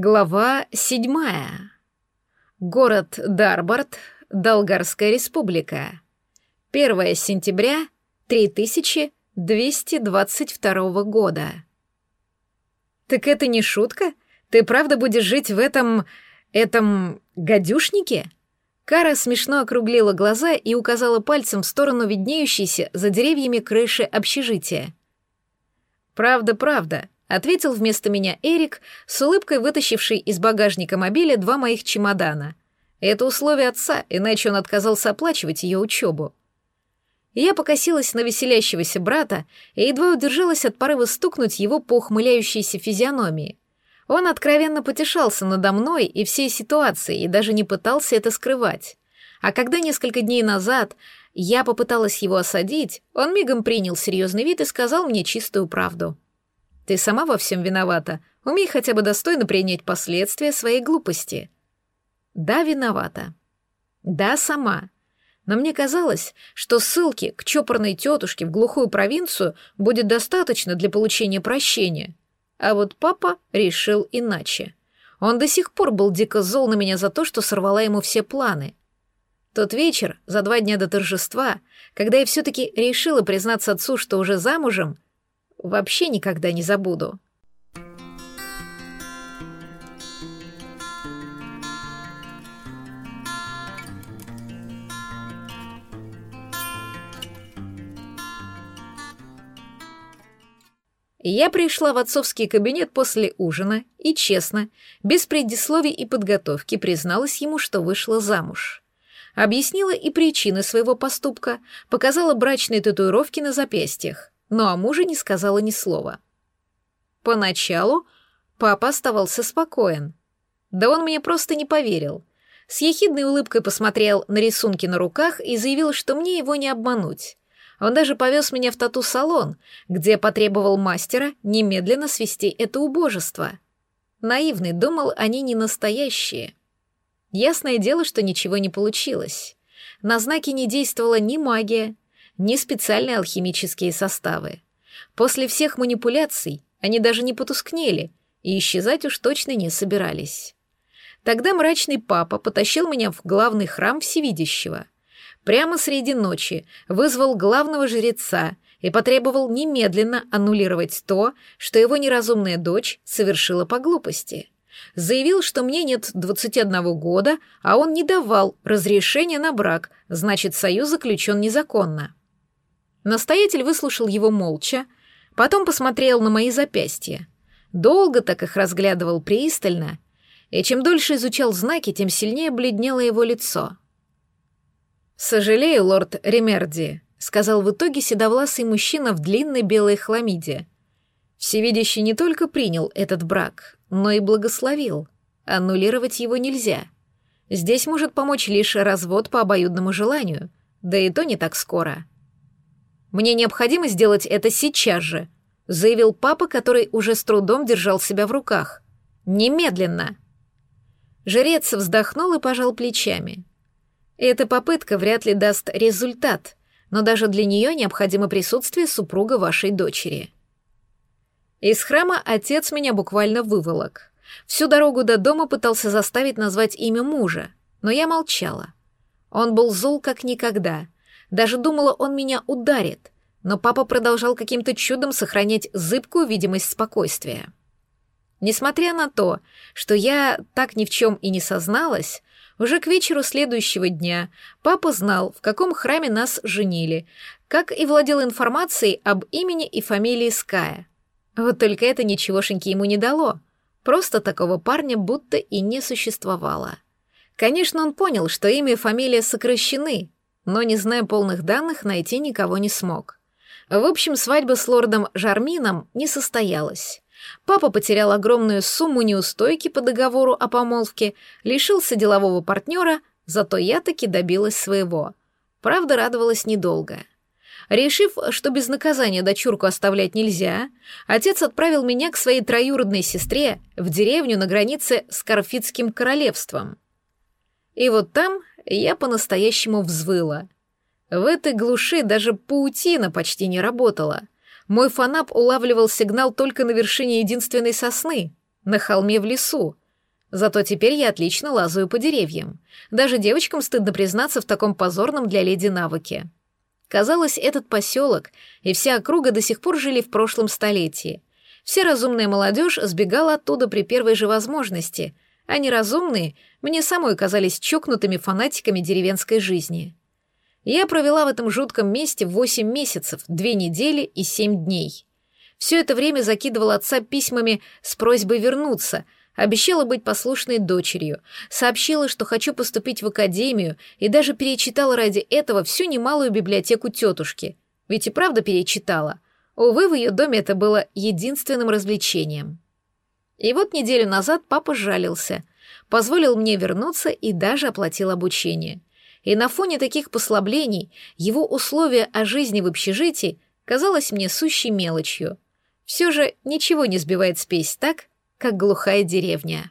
Глава седьмая. Город Дарбард, Долгарская республика. 1 сентября 3222 года. Так это не шутка? Ты правда будешь жить в этом... этом... гадюшнике? Кара смешно округлила глаза и указала пальцем в сторону виднеющейся за деревьями крыши общежития. «Правда, правда», — ответил вместо меня Эрик, с улыбкой вытащивший из багажника мобиля два моих чемодана. Это условие отца, иначе он отказался оплачивать ее учебу. Я покосилась на веселящегося брата и едва удержалась от порыва стукнуть его по ухмыляющейся физиономии. Он откровенно потешался надо мной и всей ситуацией и даже не пытался это скрывать. А когда несколько дней назад я попыталась его осадить, он мигом принял серьезный вид и сказал мне чистую правду. «Ты сама во всем виновата. Умей хотя бы достойно принять последствия своей глупости». «Да, виновата. Да, сама. Но мне казалось, что ссылки к чопорной тетушке в глухую провинцию будет достаточно для получения прощения. А вот папа решил иначе. Он до сих пор был дико зол на меня за то, что сорвала ему все планы. Тот вечер, за два дня до торжества, когда я все-таки решила признаться отцу, что уже замужем, вообще никогда не забуду. Я пришла в отцовский кабинет после ужина и, честно, без предисловий и подготовки, призналась ему, что вышла замуж. Объяснила и причины своего поступка, показала брачные татуировки на запястьях, но о муже не сказала ни слова. Поначалу папа оставался спокоен. Да он мне просто не поверил. С ехидной улыбкой посмотрел на рисунки на руках и заявил, что мне его не обмануть. Он даже повез меня в тату-салон, где потребовал мастера немедленно свести это убожество. Наивный думал, они не настоящие. Ясное дело, что ничего не получилось. На знаки не действовала ни магия, ни специальные алхимические составы. После всех манипуляций они даже не потускнели и исчезать уж точно не собирались. Тогда мрачный папа потащил меня в главный храм Всевидящего — прямо среди ночи вызвал главного жреца и потребовал немедленно аннулировать то, что его неразумная дочь совершила по глупости. Заявил, что мне нет 21 года, а он не давал разрешения на брак, значит, союз заключен незаконно. Настоятель выслушал его молча, потом посмотрел на мои запястья. Долго так их разглядывал пристально, и чем дольше изучал знаки, тем сильнее бледнело его лицо — «Сожалею, лорд Ремерди», — сказал в итоге седовласый мужчина в длинной белой хламиде. Всевидящий не только принял этот брак, но и благословил. Аннулировать его нельзя. Здесь может помочь лишь развод по обоюдному желанию, да и то не так скоро. «Мне необходимо сделать это сейчас же», — заявил папа, который уже с трудом держал себя в руках. «Немедленно!» Жрец вздохнул и пожал плечами. Эта попытка вряд ли даст результат, но даже для нее необходимо присутствие супруга вашей дочери. Из храма отец меня буквально выволок. Всю дорогу до дома пытался заставить назвать имя мужа, но я молчала. Он был зол как никогда. Даже думала, он меня ударит, но папа продолжал каким-то чудом сохранять зыбкую видимость спокойствия. Несмотря на то, что я так ни в чем и не созналась, уже к вечеру следующего дня папа знал, в каком храме нас женили, как и владел информацией об имени и фамилии Ская. Вот только это ничегошеньки ему не дало. Просто такого парня будто и не существовало. Конечно, он понял, что имя и фамилия сокращены, но, не зная полных данных, найти никого не смог. В общем, свадьба с лордом Жармином не состоялась. Папа потерял огромную сумму неустойки по договору о помолвке, лишился делового партнера, зато я таки добилась своего. Правда, радовалась недолго. Решив, что без наказания дочурку оставлять нельзя, отец отправил меня к своей троюродной сестре в деревню на границе с Карфитским королевством. И вот там я по-настоящему взвыла. В этой глуши даже паутина почти не работала — мой фанап улавливал сигнал только на вершине единственной сосны, на холме в лесу, Зато теперь я отлично лазаю по деревьям. Даже девочкам стыдно признаться в таком позорном для леди навыке. Казалось, этот поселок и вся округа до сих пор жили в прошлом столетии. Вся разумная молодежь сбегала оттуда при первой же возможности, а неразумные мне самой казались чокнутыми фанатиками деревенской жизни. Я провела в этом жутком месте восемь месяцев, две недели и семь дней. Все это время закидывала отца письмами с просьбой вернуться — Обещала быть послушной дочерью, сообщила, что хочу поступить в академию, и даже перечитала ради этого всю немалую библиотеку тетушки. Ведь и правда перечитала. Увы, в ее доме это было единственным развлечением. И вот неделю назад папа жалился, позволил мне вернуться и даже оплатил обучение. И на фоне таких послаблений его условия о жизни в общежитии казалось мне сущей мелочью. Все же ничего не сбивает спесь так, как глухая деревня.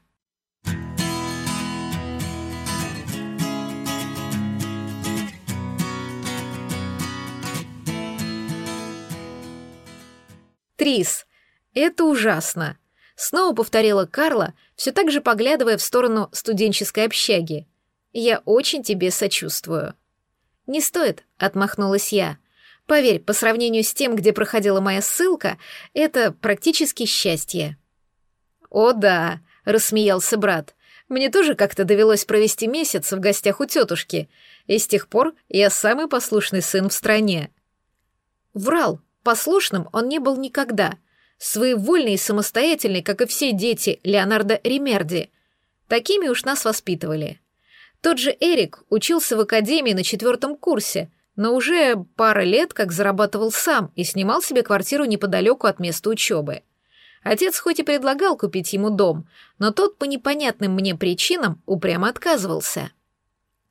Трис, это ужасно. Снова повторила Карла, все так же поглядывая в сторону студенческой общаги. Я очень тебе сочувствую. Не стоит, отмахнулась я. Поверь, по сравнению с тем, где проходила моя ссылка, это практически счастье. «О да», — рассмеялся брат. «Мне тоже как-то довелось провести месяц в гостях у тетушки, и с тех пор я самый послушный сын в стране». Врал, послушным он не был никогда. Своевольный и самостоятельный, как и все дети Леонардо Ремерди. Такими уж нас воспитывали. Тот же Эрик учился в академии на четвертом курсе, но уже пара лет как зарабатывал сам и снимал себе квартиру неподалеку от места учебы. Отец хоть и предлагал купить ему дом, но тот по непонятным мне причинам упрямо отказывался.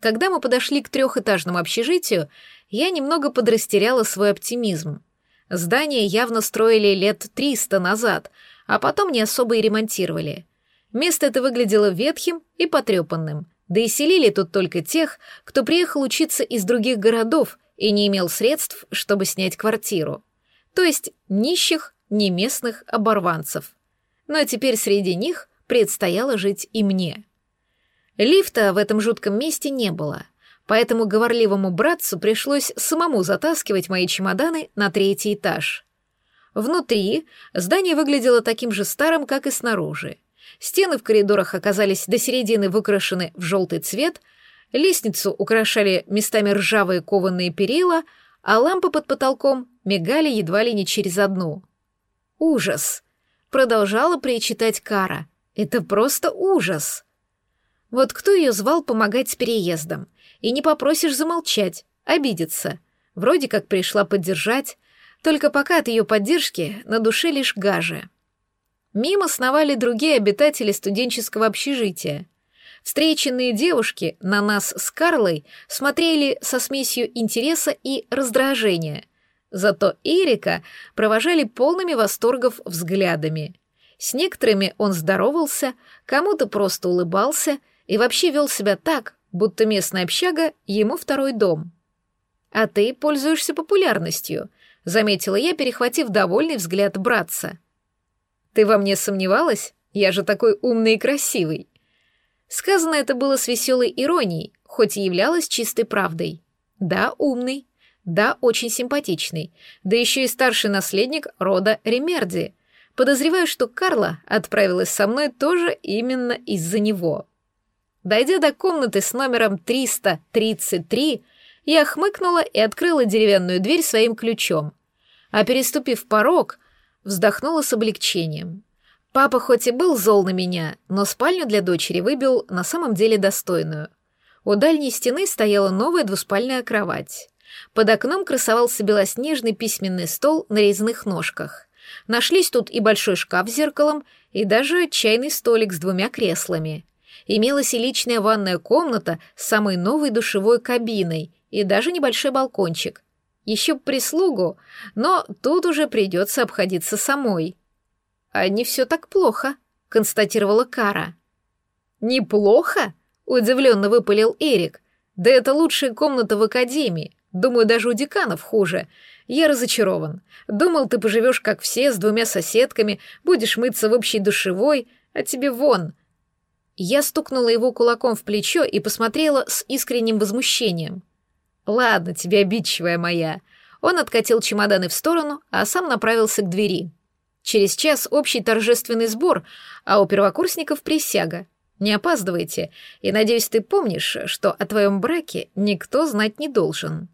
Когда мы подошли к трехэтажному общежитию, я немного подрастеряла свой оптимизм. Здание явно строили лет триста назад, а потом не особо и ремонтировали. Место это выглядело ветхим и потрепанным, да и селили тут только тех, кто приехал учиться из других городов и не имел средств, чтобы снять квартиру. То есть нищих не местных оборванцев. Но теперь среди них предстояло жить и мне. Лифта в этом жутком месте не было, поэтому говорливому братцу пришлось самому затаскивать мои чемоданы на третий этаж. Внутри здание выглядело таким же старым, как и снаружи. Стены в коридорах оказались до середины выкрашены в желтый цвет, лестницу украшали местами ржавые кованые перила, а лампы под потолком мигали едва ли не через одну — Ужас. Продолжала причитать Кара. Это просто ужас. Вот кто ее звал помогать с переездом? И не попросишь замолчать, обидеться. Вроде как пришла поддержать, только пока от ее поддержки на душе лишь гаже. Мимо сновали другие обитатели студенческого общежития. Встреченные девушки на нас с Карлой смотрели со смесью интереса и раздражения — Зато Эрика провожали полными восторгов взглядами. С некоторыми он здоровался, кому-то просто улыбался и вообще вел себя так, будто местная общага ему второй дом. «А ты пользуешься популярностью», — заметила я, перехватив довольный взгляд братца. «Ты во мне сомневалась? Я же такой умный и красивый». Сказано это было с веселой иронией, хоть и являлось чистой правдой. Да, умный. Да, очень симпатичный. Да еще и старший наследник рода Ремерди. Подозреваю, что Карла отправилась со мной тоже именно из-за него. Дойдя до комнаты с номером 333, я хмыкнула и открыла деревянную дверь своим ключом. А переступив порог, вздохнула с облегчением. Папа хоть и был зол на меня, но спальню для дочери выбил на самом деле достойную. У дальней стены стояла новая двуспальная кровать. Под окном красовался белоснежный письменный стол на резных ножках. Нашлись тут и большой шкаф с зеркалом, и даже чайный столик с двумя креслами. Имелась и личная ванная комната с самой новой душевой кабиной, и даже небольшой балкончик. Еще прислугу, но тут уже придется обходиться самой. «А не все так плохо», — констатировала Кара. «Неплохо?» — удивленно выпалил Эрик. «Да это лучшая комната в академии. Думаю, даже у деканов хуже. Я разочарован. Думал, ты поживешь как все, с двумя соседками, будешь мыться в общей душевой, а тебе вон. Я стукнула его кулаком в плечо и посмотрела с искренним возмущением. «Ладно тебе, обидчивая моя». Он откатил чемоданы в сторону, а сам направился к двери. Через час общий торжественный сбор, а у первокурсников присяга. Не опаздывайте, и, надеюсь, ты помнишь, что о твоем браке никто знать не должен».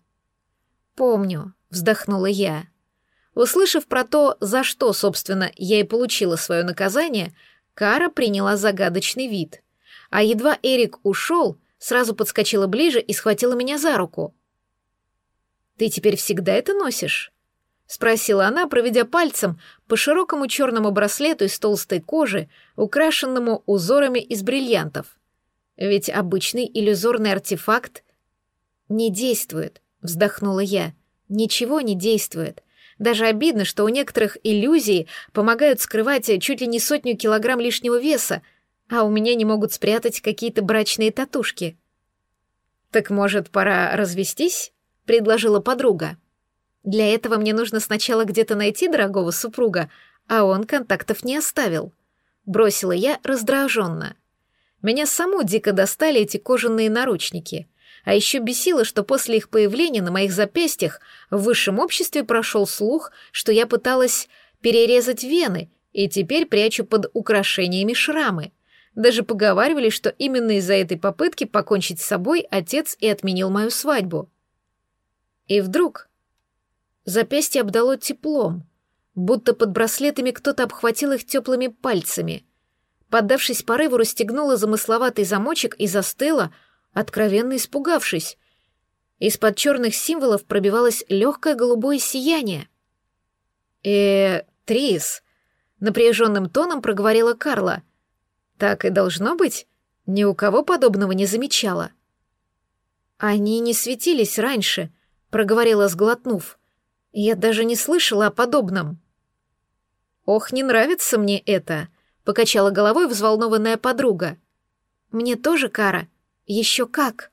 «Помню», — вздохнула я. Услышав про то, за что, собственно, я и получила свое наказание, Кара приняла загадочный вид. А едва Эрик ушел, сразу подскочила ближе и схватила меня за руку. «Ты теперь всегда это носишь?» — спросила она, проведя пальцем по широкому черному браслету из толстой кожи, украшенному узорами из бриллиантов. Ведь обычный иллюзорный артефакт не действует, вздохнула я. Ничего не действует. Даже обидно, что у некоторых иллюзий помогают скрывать чуть ли не сотню килограмм лишнего веса, а у меня не могут спрятать какие-то брачные татушки. «Так, может, пора развестись?» — предложила подруга. «Для этого мне нужно сначала где-то найти дорогого супруга, а он контактов не оставил». Бросила я раздраженно. Меня саму дико достали эти кожаные наручники. А еще бесило, что после их появления на моих запястьях в высшем обществе прошел слух, что я пыталась перерезать вены и теперь прячу под украшениями шрамы. Даже поговаривали, что именно из-за этой попытки покончить с собой отец и отменил мою свадьбу. И вдруг запястье обдало теплом, будто под браслетами кто-то обхватил их теплыми пальцами. Поддавшись порыву, расстегнула замысловатый замочек и застыла, откровенно испугавшись. Из-под черных символов пробивалось легкое голубое сияние. э Трис», — напряженным тоном проговорила Карла. «Так и должно быть? Ни у кого подобного не замечала». «Они не светились раньше», — проговорила, сглотнув. «Я даже не слышала о подобном». «Ох, не нравится мне это», — покачала головой взволнованная подруга. «Мне тоже, Кара», «Еще как!»